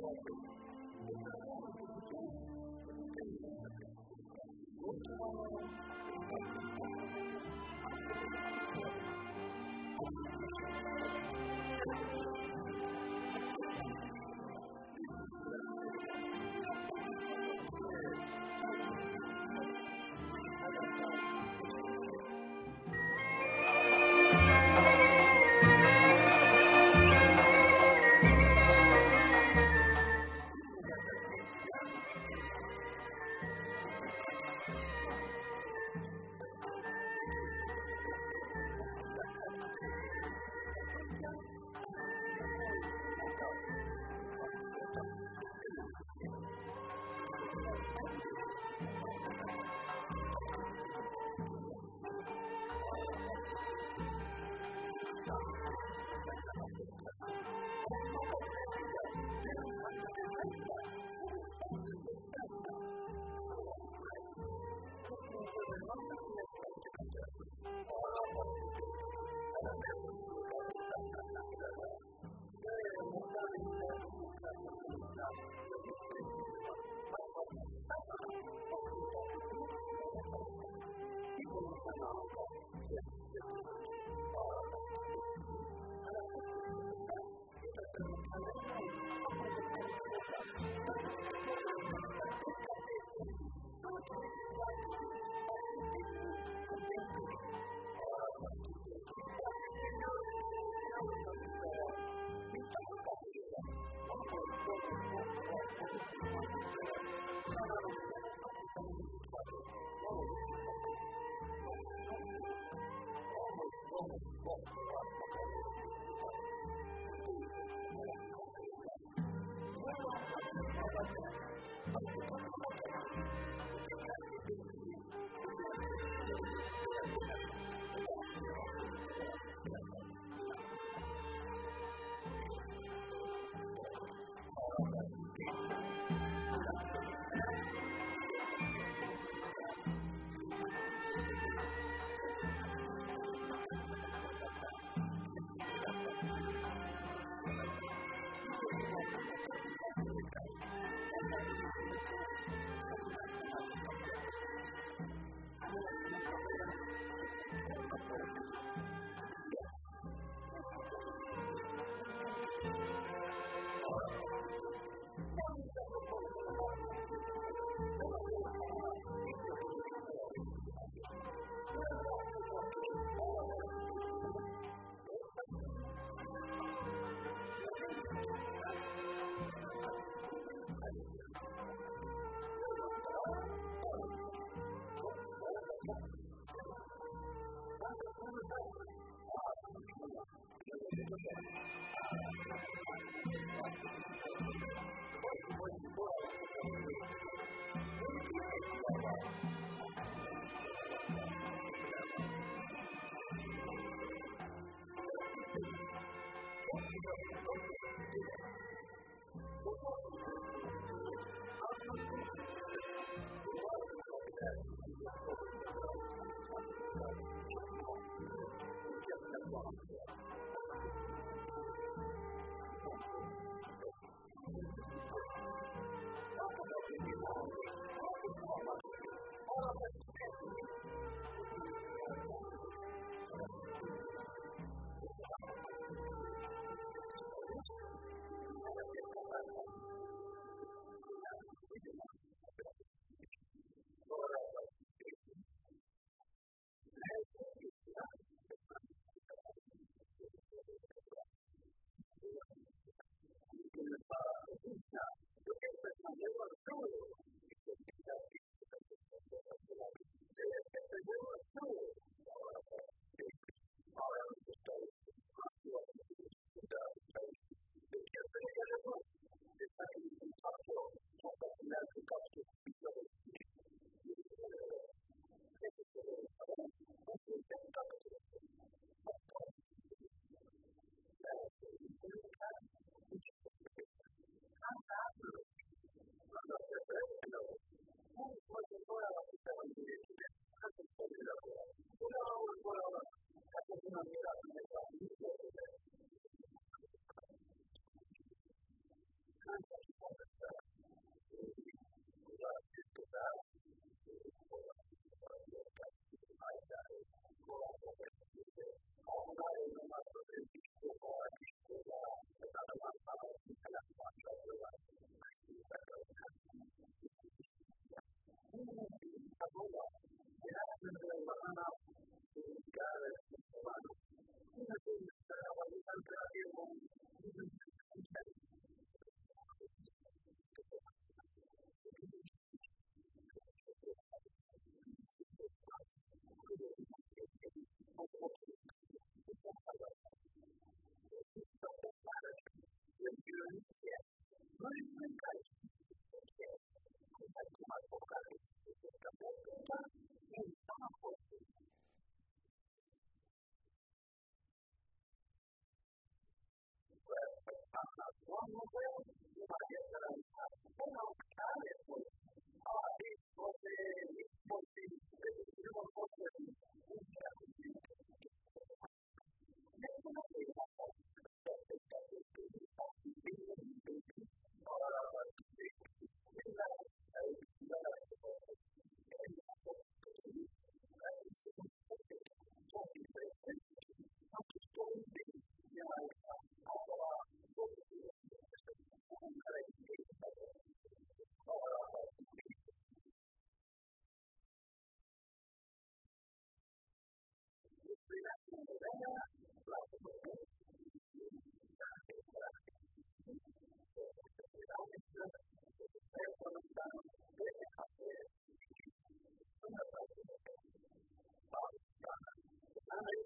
gonna Thank you. Thank you. Thank you.